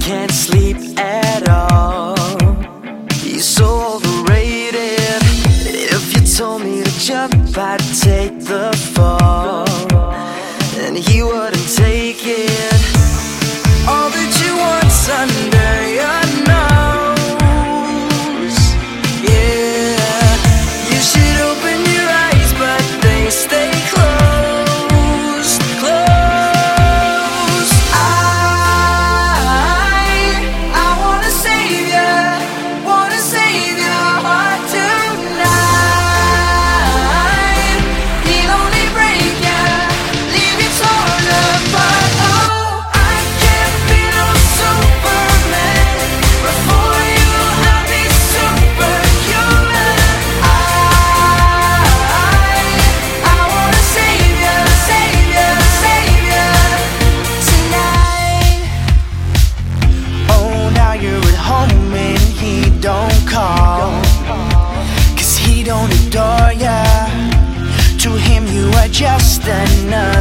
can't sleep at all. He's so overrated. If you told me to jump, I'd take the fall. And he wouldn't take it. call Cause he don't adore ya. To him you are just enough